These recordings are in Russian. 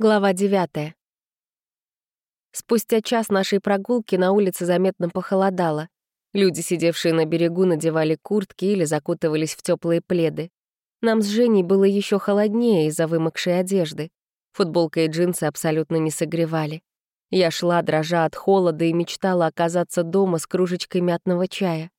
Глава 9. Спустя час нашей прогулки на улице заметно похолодало. Люди, сидевшие на берегу, надевали куртки или закутывались в теплые пледы. Нам с Женей было еще холоднее из-за вымокшей одежды. Футболка и джинсы абсолютно не согревали. Я шла, дрожа от холода, и мечтала оказаться дома с кружечкой мятного чая.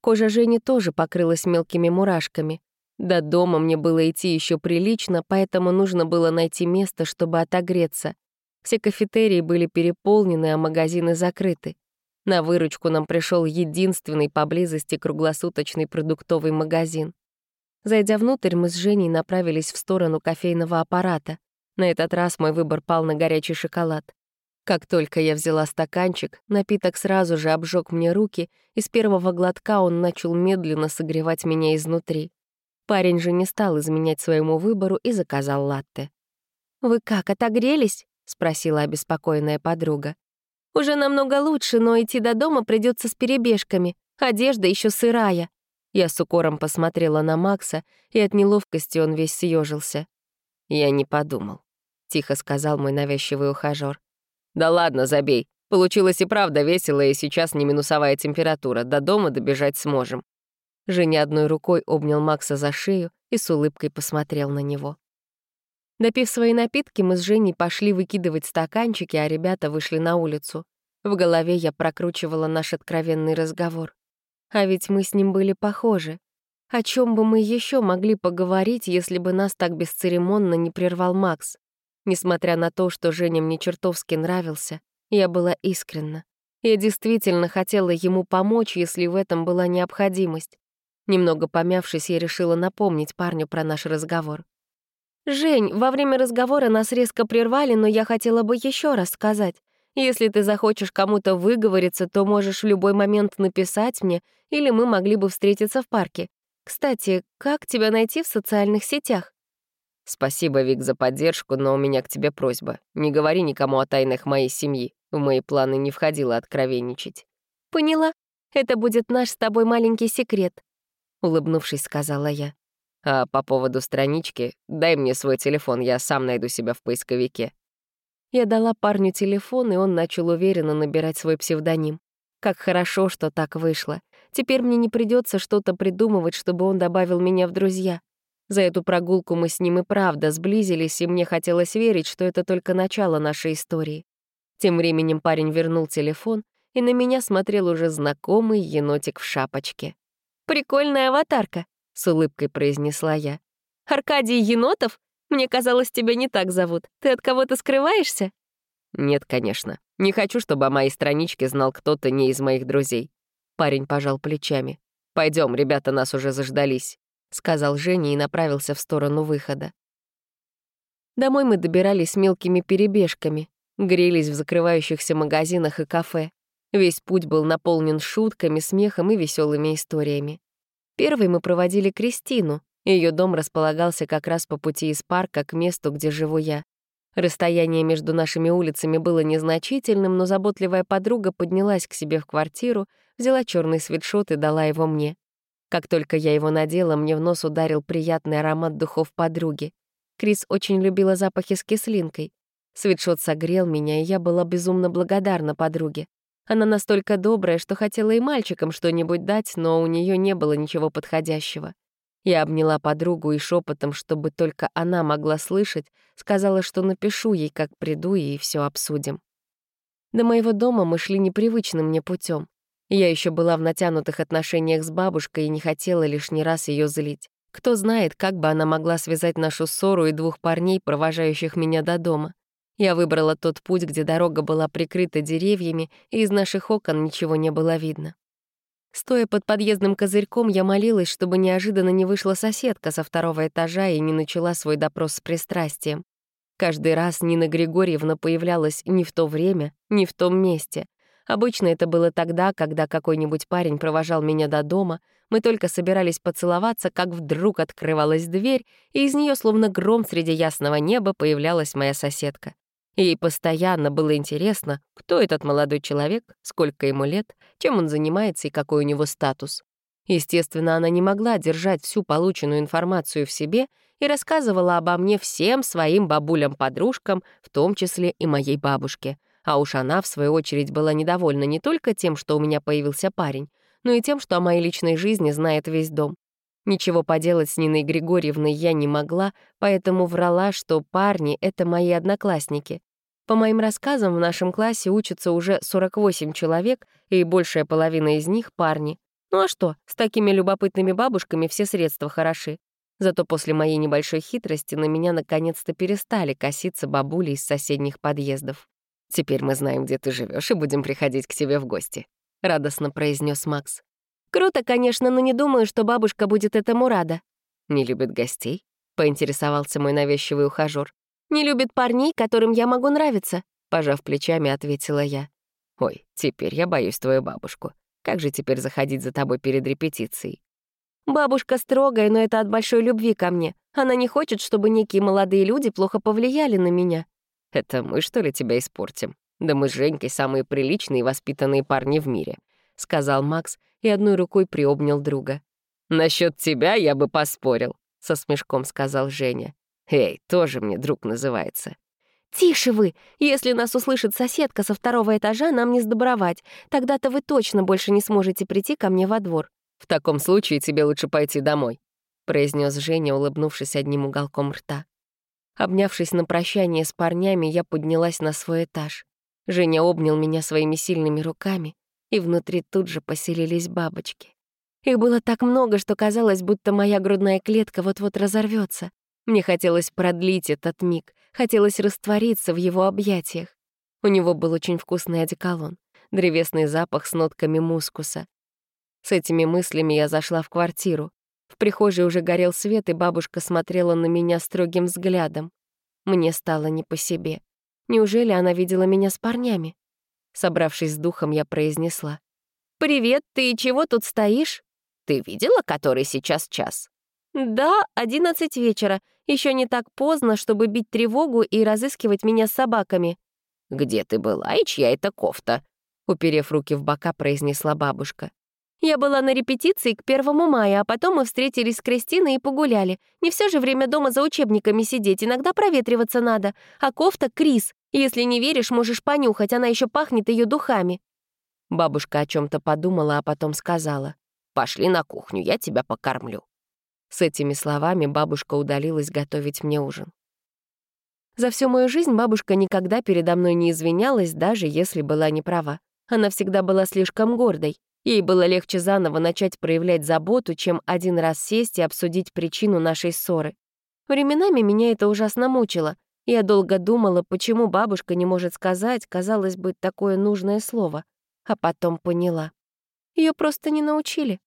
Кожа Жени тоже покрылась мелкими мурашками. До дома мне было идти еще прилично, поэтому нужно было найти место, чтобы отогреться. Все кафетерии были переполнены, а магазины закрыты. На выручку нам пришел единственный поблизости круглосуточный продуктовый магазин. Зайдя внутрь, мы с Женей направились в сторону кофейного аппарата. На этот раз мой выбор пал на горячий шоколад. Как только я взяла стаканчик, напиток сразу же обжег мне руки, и с первого глотка он начал медленно согревать меня изнутри. Парень же не стал изменять своему выбору и заказал латте. «Вы как, отогрелись?» — спросила обеспокоенная подруга. «Уже намного лучше, но идти до дома придется с перебежками. Одежда еще сырая». Я с укором посмотрела на Макса, и от неловкости он весь съежился. «Я не подумал», — тихо сказал мой навязчивый ухажёр. «Да ладно, забей. Получилось и правда весело, и сейчас не минусовая температура. До дома добежать сможем. Женя одной рукой обнял Макса за шею и с улыбкой посмотрел на него. Допив свои напитки, мы с Женей пошли выкидывать стаканчики, а ребята вышли на улицу. В голове я прокручивала наш откровенный разговор. А ведь мы с ним были похожи. О чем бы мы еще могли поговорить, если бы нас так бесцеремонно не прервал Макс? Несмотря на то, что Женя мне чертовски нравился, я была искренна. Я действительно хотела ему помочь, если в этом была необходимость. Немного помявшись, я решила напомнить парню про наш разговор. «Жень, во время разговора нас резко прервали, но я хотела бы еще раз сказать. Если ты захочешь кому-то выговориться, то можешь в любой момент написать мне, или мы могли бы встретиться в парке. Кстати, как тебя найти в социальных сетях?» «Спасибо, Вик, за поддержку, но у меня к тебе просьба. Не говори никому о тайнах моей семьи. В мои планы не входило откровенничать». «Поняла. Это будет наш с тобой маленький секрет улыбнувшись, сказала я. А по поводу странички, дай мне свой телефон, я сам найду себя в поисковике. Я дала парню телефон, и он начал уверенно набирать свой псевдоним. Как хорошо, что так вышло. Теперь мне не придется что-то придумывать, чтобы он добавил меня в друзья. За эту прогулку мы с ним и правда сблизились, и мне хотелось верить, что это только начало нашей истории. Тем временем парень вернул телефон, и на меня смотрел уже знакомый енотик в шапочке. «Прикольная аватарка», — с улыбкой произнесла я. «Аркадий Енотов? Мне казалось, тебя не так зовут. Ты от кого-то скрываешься?» «Нет, конечно. Не хочу, чтобы о моей страничке знал кто-то не из моих друзей». Парень пожал плечами. Пойдем, ребята нас уже заждались», — сказал Женя и направился в сторону выхода. Домой мы добирались мелкими перебежками, грелись в закрывающихся магазинах и кафе. Весь путь был наполнен шутками, смехом и веселыми историями. Первый мы проводили Кристину. Ее дом располагался как раз по пути из парка к месту, где живу я. Расстояние между нашими улицами было незначительным, но заботливая подруга поднялась к себе в квартиру, взяла черный свитшот и дала его мне. Как только я его надела, мне в нос ударил приятный аромат духов подруги. Крис очень любила запахи с кислинкой. Свитшот согрел меня, и я была безумно благодарна подруге. Она настолько добрая, что хотела и мальчикам что-нибудь дать, но у нее не было ничего подходящего. Я обняла подругу и шепотом, чтобы только она могла слышать, сказала, что напишу ей, как приду, и все обсудим. До моего дома мы шли непривычным мне путем. Я еще была в натянутых отношениях с бабушкой и не хотела лишний раз ее злить. Кто знает, как бы она могла связать нашу ссору и двух парней, провожающих меня до дома. Я выбрала тот путь, где дорога была прикрыта деревьями, и из наших окон ничего не было видно. Стоя под подъездным козырьком, я молилась, чтобы неожиданно не вышла соседка со второго этажа и не начала свой допрос с пристрастием. Каждый раз Нина Григорьевна появлялась не в то время, не в том месте. Обычно это было тогда, когда какой-нибудь парень провожал меня до дома, мы только собирались поцеловаться, как вдруг открывалась дверь, и из нее, словно гром среди ясного неба, появлялась моя соседка. Ей постоянно было интересно, кто этот молодой человек, сколько ему лет, чем он занимается и какой у него статус. Естественно, она не могла держать всю полученную информацию в себе и рассказывала обо мне всем своим бабулям-подружкам, в том числе и моей бабушке. А уж она, в свою очередь, была недовольна не только тем, что у меня появился парень, но и тем, что о моей личной жизни знает весь дом. Ничего поделать с Ниной Григорьевной я не могла, поэтому врала, что парни — это мои одноклассники. По моим рассказам, в нашем классе учатся уже 48 человек, и большая половина из них — парни. Ну а что, с такими любопытными бабушками все средства хороши. Зато после моей небольшой хитрости на меня наконец-то перестали коситься бабули из соседних подъездов. «Теперь мы знаем, где ты живешь, и будем приходить к тебе в гости», — радостно произнес Макс. «Круто, конечно, но не думаю, что бабушка будет этому рада». «Не любит гостей?» — поинтересовался мой навязчивый ухажёр. «Не любит парней, которым я могу нравиться», — пожав плечами, ответила я. «Ой, теперь я боюсь твою бабушку. Как же теперь заходить за тобой перед репетицией?» «Бабушка строгая, но это от большой любви ко мне. Она не хочет, чтобы некие молодые люди плохо повлияли на меня». «Это мы, что ли, тебя испортим? Да мы с Женькой самые приличные и воспитанные парни в мире», — сказал Макс и одной рукой приобнял друга. «Насчёт тебя я бы поспорил», — со смешком сказал Женя. «Эй, тоже мне друг называется». «Тише вы! Если нас услышит соседка со второго этажа, нам не сдобровать. Тогда-то вы точно больше не сможете прийти ко мне во двор». «В таком случае тебе лучше пойти домой», — произнес Женя, улыбнувшись одним уголком рта. Обнявшись на прощание с парнями, я поднялась на свой этаж. Женя обнял меня своими сильными руками, и внутри тут же поселились бабочки. Их было так много, что казалось, будто моя грудная клетка вот-вот разорвется. Мне хотелось продлить этот миг, хотелось раствориться в его объятиях. У него был очень вкусный одеколон, древесный запах с нотками мускуса. С этими мыслями я зашла в квартиру. В прихожей уже горел свет, и бабушка смотрела на меня строгим взглядом. Мне стало не по себе. Неужели она видела меня с парнями? Собравшись с духом, я произнесла. «Привет, ты чего тут стоишь?» «Ты видела, который сейчас час?» «Да, одиннадцать вечера. Еще не так поздно, чтобы бить тревогу и разыскивать меня с собаками». «Где ты была и чья это кофта?» Уперев руки в бока, произнесла бабушка. Я была на репетиции к первому мая, а потом мы встретились с Кристиной и погуляли. Не все же время дома за учебниками сидеть, иногда проветриваться надо. А кофта — Крис. Если не веришь, можешь понюхать, она еще пахнет ее духами». Бабушка о чем то подумала, а потом сказала. «Пошли на кухню, я тебя покормлю». С этими словами бабушка удалилась готовить мне ужин. За всю мою жизнь бабушка никогда передо мной не извинялась, даже если была неправа. Она всегда была слишком гордой. Ей было легче заново начать проявлять заботу, чем один раз сесть и обсудить причину нашей ссоры. Временами меня это ужасно мучило. Я долго думала, почему бабушка не может сказать, казалось бы, такое нужное слово. А потом поняла. Ее просто не научили.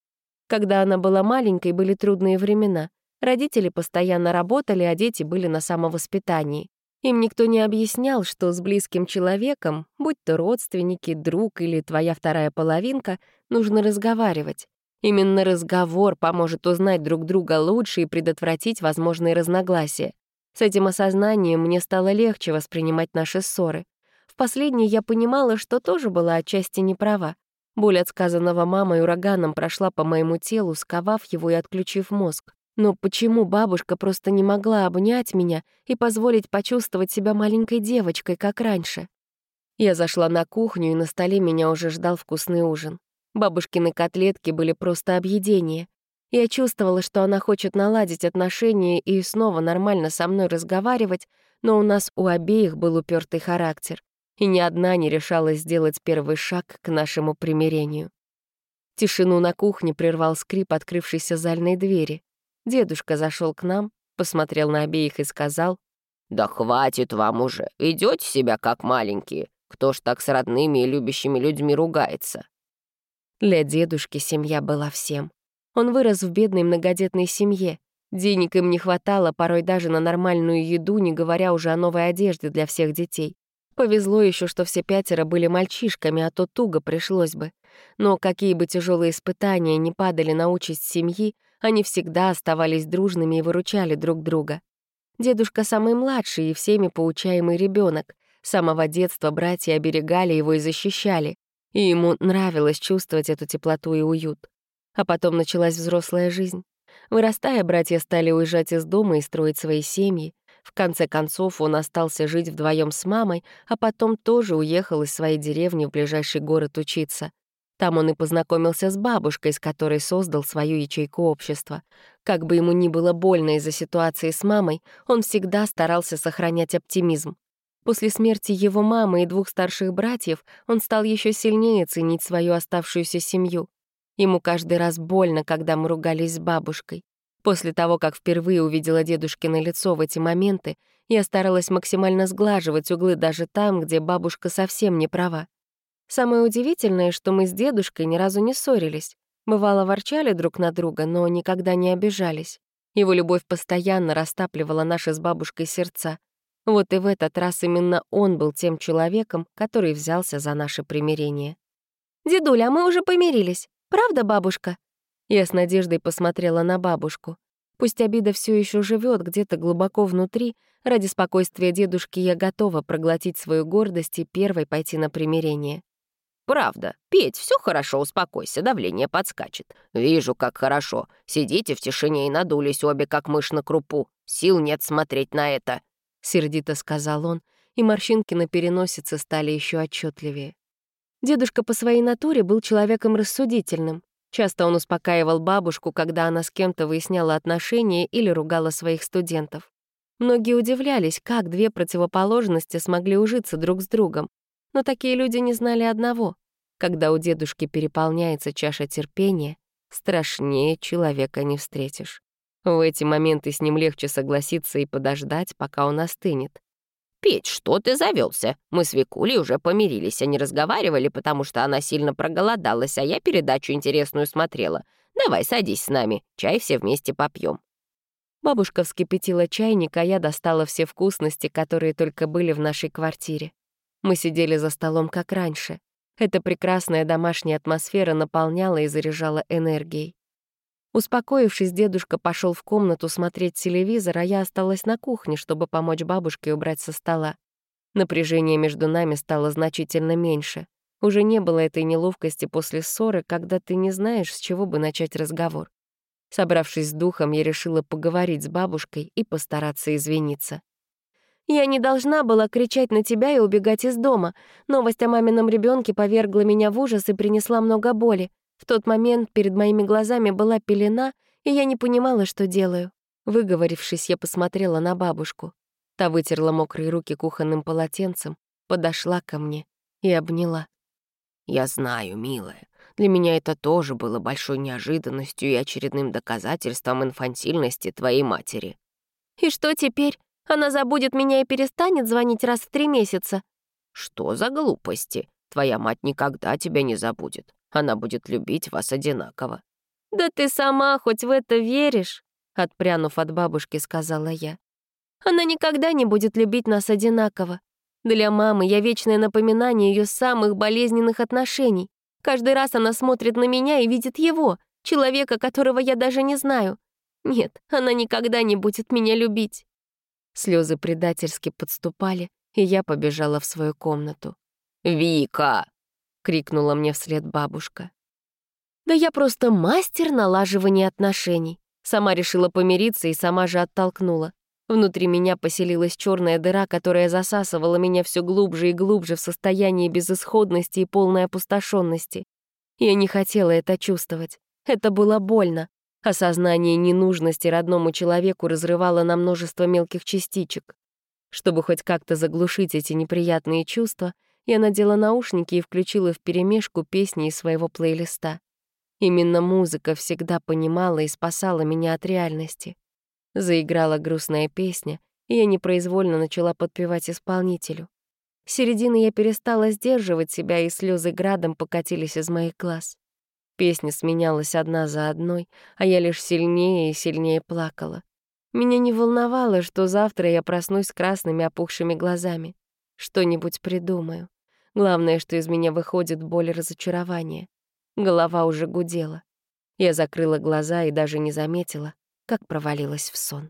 Когда она была маленькой, были трудные времена. Родители постоянно работали, а дети были на самовоспитании. Им никто не объяснял, что с близким человеком, будь то родственники, друг или твоя вторая половинка, нужно разговаривать. Именно разговор поможет узнать друг друга лучше и предотвратить возможные разногласия. С этим осознанием мне стало легче воспринимать наши ссоры. В последней я понимала, что тоже была отчасти неправа. Боль от сказанного мамой ураганом прошла по моему телу, сковав его и отключив мозг. Но почему бабушка просто не могла обнять меня и позволить почувствовать себя маленькой девочкой, как раньше? Я зашла на кухню, и на столе меня уже ждал вкусный ужин. Бабушкины котлетки были просто объедение. Я чувствовала, что она хочет наладить отношения и снова нормально со мной разговаривать, но у нас у обеих был упертый характер, и ни одна не решалась сделать первый шаг к нашему примирению. Тишину на кухне прервал скрип открывшейся зальной двери. Дедушка зашел к нам, посмотрел на обеих и сказал, «Да хватит вам уже, ведете себя как маленькие. Кто ж так с родными и любящими людьми ругается?» Для дедушки семья была всем. Он вырос в бедной многодетной семье. Денег им не хватало порой даже на нормальную еду, не говоря уже о новой одежде для всех детей. Повезло еще, что все пятеро были мальчишками, а то туго пришлось бы. Но какие бы тяжелые испытания не падали на участь семьи, они всегда оставались дружными и выручали друг друга. Дедушка самый младший и всеми поучаемый ребенок. С самого детства братья оберегали его и защищали, и ему нравилось чувствовать эту теплоту и уют. А потом началась взрослая жизнь. Вырастая, братья стали уезжать из дома и строить свои семьи. В конце концов, он остался жить вдвоем с мамой, а потом тоже уехал из своей деревни в ближайший город учиться. Там он и познакомился с бабушкой, с которой создал свою ячейку общества. Как бы ему ни было больно из-за ситуации с мамой, он всегда старался сохранять оптимизм. После смерти его мамы и двух старших братьев он стал еще сильнее ценить свою оставшуюся семью. Ему каждый раз больно, когда мы ругались с бабушкой. После того, как впервые увидела дедушкино лицо в эти моменты, я старалась максимально сглаживать углы даже там, где бабушка совсем не права. Самое удивительное, что мы с дедушкой ни разу не ссорились. Бывало, ворчали друг на друга, но никогда не обижались. Его любовь постоянно растапливала наши с бабушкой сердца. Вот и в этот раз именно он был тем человеком, который взялся за наше примирение. «Дедуля, а мы уже помирились. Правда, бабушка?» Я с надеждой посмотрела на бабушку. Пусть обида все еще живет где-то глубоко внутри, ради спокойствия дедушки я готова проглотить свою гордость и первой пойти на примирение. «Правда. Петь, все хорошо, успокойся, давление подскачет. Вижу, как хорошо. Сидите в тишине и надулись обе, как мышь на крупу. Сил нет смотреть на это», — сердито сказал он, и морщинки на переносице стали еще отчетливее. Дедушка по своей натуре был человеком рассудительным. Часто он успокаивал бабушку, когда она с кем-то выясняла отношения или ругала своих студентов. Многие удивлялись, как две противоположности смогли ужиться друг с другом. Но такие люди не знали одного. Когда у дедушки переполняется чаша терпения, страшнее человека не встретишь. В эти моменты с ним легче согласиться и подождать, пока он остынет. «Петь, что ты завелся? Мы с Викулей уже помирились, они разговаривали, потому что она сильно проголодалась, а я передачу интересную смотрела. Давай, садись с нами, чай все вместе попьем. Бабушка вскипятила чайник, а я достала все вкусности, которые только были в нашей квартире. Мы сидели за столом, как раньше. Эта прекрасная домашняя атмосфера наполняла и заряжала энергией. Успокоившись, дедушка пошел в комнату смотреть телевизор, а я осталась на кухне, чтобы помочь бабушке убрать со стола. Напряжение между нами стало значительно меньше. Уже не было этой неловкости после ссоры, когда ты не знаешь, с чего бы начать разговор. Собравшись с духом, я решила поговорить с бабушкой и постараться извиниться. «Я не должна была кричать на тебя и убегать из дома. Новость о мамином ребенке повергла меня в ужас и принесла много боли. В тот момент перед моими глазами была пелена, и я не понимала, что делаю. Выговорившись, я посмотрела на бабушку. Та вытерла мокрые руки кухонным полотенцем, подошла ко мне и обняла. «Я знаю, милая, для меня это тоже было большой неожиданностью и очередным доказательством инфантильности твоей матери». «И что теперь? Она забудет меня и перестанет звонить раз в три месяца?» «Что за глупости? Твоя мать никогда тебя не забудет. Она будет любить вас одинаково». «Да ты сама хоть в это веришь?» Отпрянув от бабушки, сказала я. «Она никогда не будет любить нас одинаково. Для мамы я вечное напоминание ее самых болезненных отношений. Каждый раз она смотрит на меня и видит его, человека, которого я даже не знаю. Нет, она никогда не будет меня любить». Слезы предательски подступали, и я побежала в свою комнату. «Вика!» Крикнула мне вслед бабушка. Да я просто мастер налаживания отношений. Сама решила помириться и сама же оттолкнула. Внутри меня поселилась черная дыра, которая засасывала меня все глубже и глубже в состоянии безысходности и полной опустошенности. Я не хотела это чувствовать. Это было больно. Осознание ненужности родному человеку разрывало на множество мелких частичек. Чтобы хоть как-то заглушить эти неприятные чувства, я надела наушники и включила вперемешку песни из своего плейлиста. Именно музыка всегда понимала и спасала меня от реальности. Заиграла грустная песня, и я непроизвольно начала подпевать исполнителю. С середины я перестала сдерживать себя, и слезы градом покатились из моих глаз. Песня сменялась одна за одной, а я лишь сильнее и сильнее плакала. Меня не волновало, что завтра я проснусь с красными опухшими глазами. Что-нибудь придумаю. Главное, что из меня выходит боль и разочарование. Голова уже гудела. Я закрыла глаза и даже не заметила, как провалилась в сон.